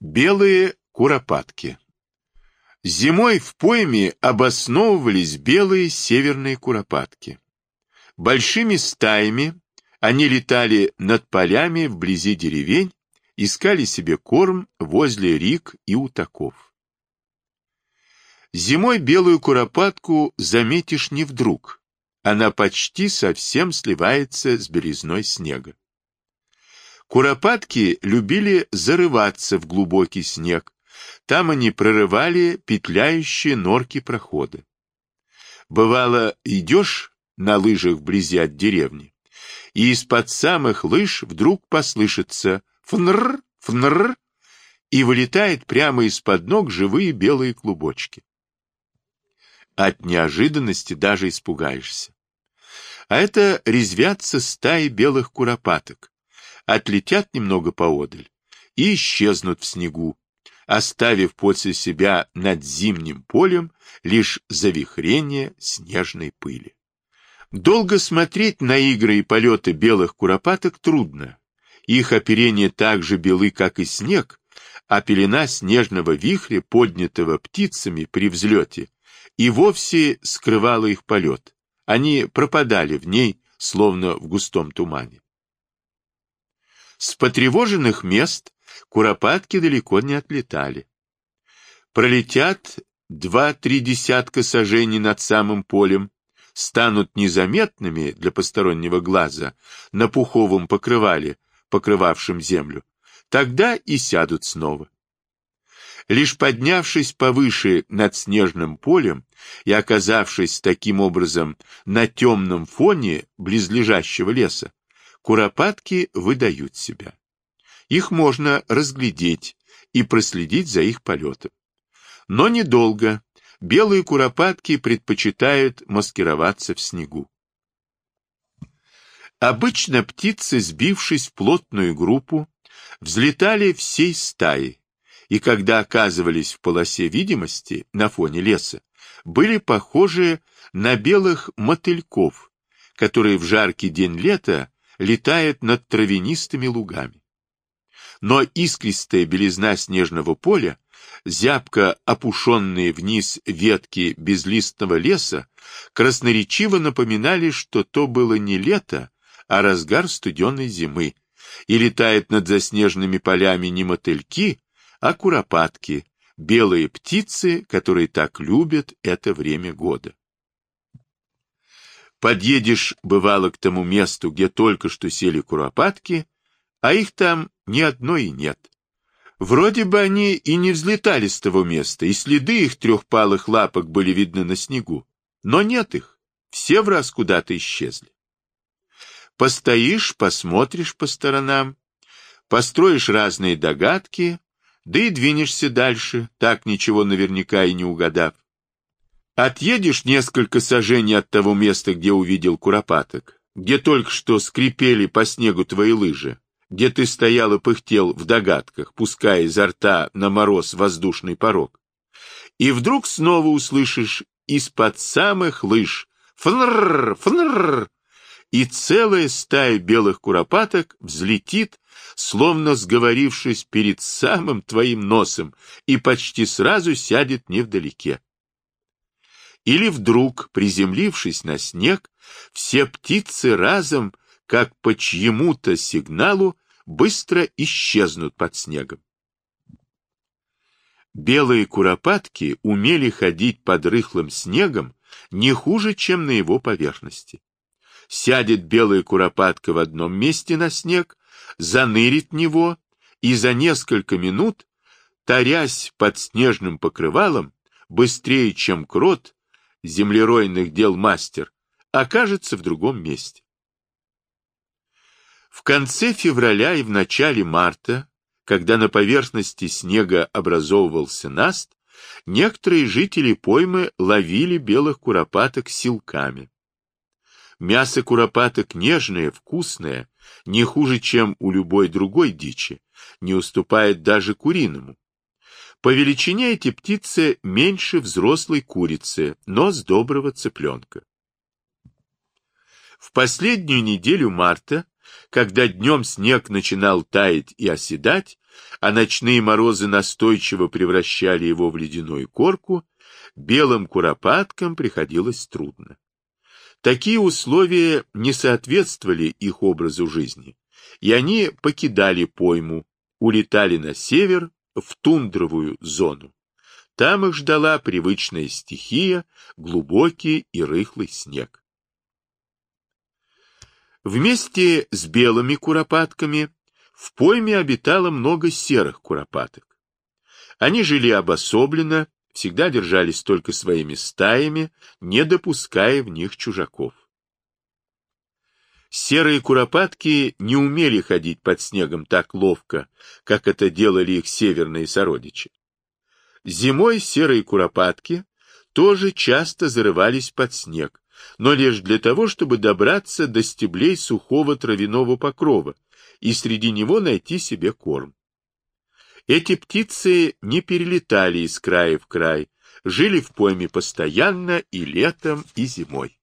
Белые куропатки Зимой в пойме обосновывались белые северные куропатки. Большими стаями они летали над полями вблизи деревень, искали себе корм возле рек и утаков. Зимой белую куропатку заметишь не вдруг. Она почти совсем сливается с белизной снега. Куропатки любили зарываться в глубокий снег. Там они прорывали петляющие норки прохода. Бывало, идешь на лыжах вблизи от деревни, и из-под самых лыж вдруг послышится фнр, фнр, и вылетает прямо из-под ног живые белые клубочки. От неожиданности даже испугаешься. А это резвятся стаи белых куропаток, отлетят немного поодаль и исчезнут в снегу, оставив после себя над зимним полем лишь завихрение снежной пыли. Долго смотреть на игры и полеты белых куропаток трудно. Их оперение так же белы, как и снег, а пелена снежного вихря, поднятого птицами при взлете, и вовсе скрывала их полет. Они пропадали в ней, словно в густом тумане. С потревоженных мест куропатки далеко не отлетали. Пролетят два-три десятка сажений над самым полем, станут незаметными для постороннего глаза на пуховом покрывале, покрывавшем землю, тогда и сядут снова. Лишь поднявшись повыше над снежным полем и оказавшись таким образом на темном фоне близлежащего леса, Куропатки выдают себя. Их можно разглядеть и проследить за их полетом. Но недолго. Белые куропатки предпочитают маскироваться в снегу. Обычно птицы, сбившись в плотную группу, взлетали всей стаей, и когда оказывались в полосе видимости на фоне леса, были похожи на белых мотыльков, которые в жаркий день лета летает над травянистыми лугами. Но искристая белизна снежного поля, зябко опушенные вниз ветки безлистного леса, красноречиво напоминали, что то было не лето, а разгар студенной зимы, и летает над заснеженными полями не мотыльки, а куропатки, белые птицы, которые так любят это время года. Подъедешь, бывало, к тому месту, где только что сели куропатки, а их там ни одной и нет. Вроде бы они и не взлетали с того места, и следы их трехпалых лапок были видны на снегу. Но нет их, все в раз куда-то исчезли. Постоишь, посмотришь по сторонам, построишь разные догадки, да и двинешься дальше, так ничего наверняка и не угадав. Отъедешь несколько сажений от того места, где увидел куропаток, где только что скрипели по снегу твои лыжи, где ты стоял и пыхтел в догадках, пуская изо рта на мороз воздушный порог. И вдруг снова услышишь из-под самых лыж «фнррр, фнррр», и целая стая белых куропаток взлетит, словно сговорившись перед самым твоим носом, и почти сразу сядет невдалеке. Или вдруг, приземлившись на снег, все птицы разом, как по чьему-то сигналу, быстро исчезнут под снегом. Белые куропатки умели ходить под рыхлым снегом не хуже, чем на его поверхности. Сядет белая куропатка в одном месте на снег, занырит в него и за несколько минут, тарясь под снежным покрывалом, быстрее, чем крот, землеройных дел мастер, окажется в другом месте. В конце февраля и в начале марта, когда на поверхности снега образовывался наст, некоторые жители поймы ловили белых куропаток силками. Мясо куропаток нежное, вкусное, не хуже, чем у любой другой дичи, не уступает даже куриному. По величине эти птицы меньше взрослой курицы, но с доброго цыпленка. В последнюю неделю марта когда днем снег начинал таять и оседать, а ночные морозы настойчиво превращали его в ледяную корку, белым куропаткам приходилось трудно. Такие условия не соответствовали их образу жизни, и они покидали пойму, улетали на север, в тундровую зону. Там их ждала привычная стихия, глубокий и рыхлый снег. Вместе с белыми куропатками в пойме обитало много серых куропаток. Они жили обособленно, всегда держались только своими стаями, не допуская в них чужаков. Серые куропатки не умели ходить под снегом так ловко, как это делали их северные сородичи. Зимой серые куропатки тоже часто зарывались под снег, но лишь для того, чтобы добраться до стеблей сухого травяного покрова и среди него найти себе корм. Эти птицы не перелетали из края в край, жили в пойме постоянно и летом, и зимой.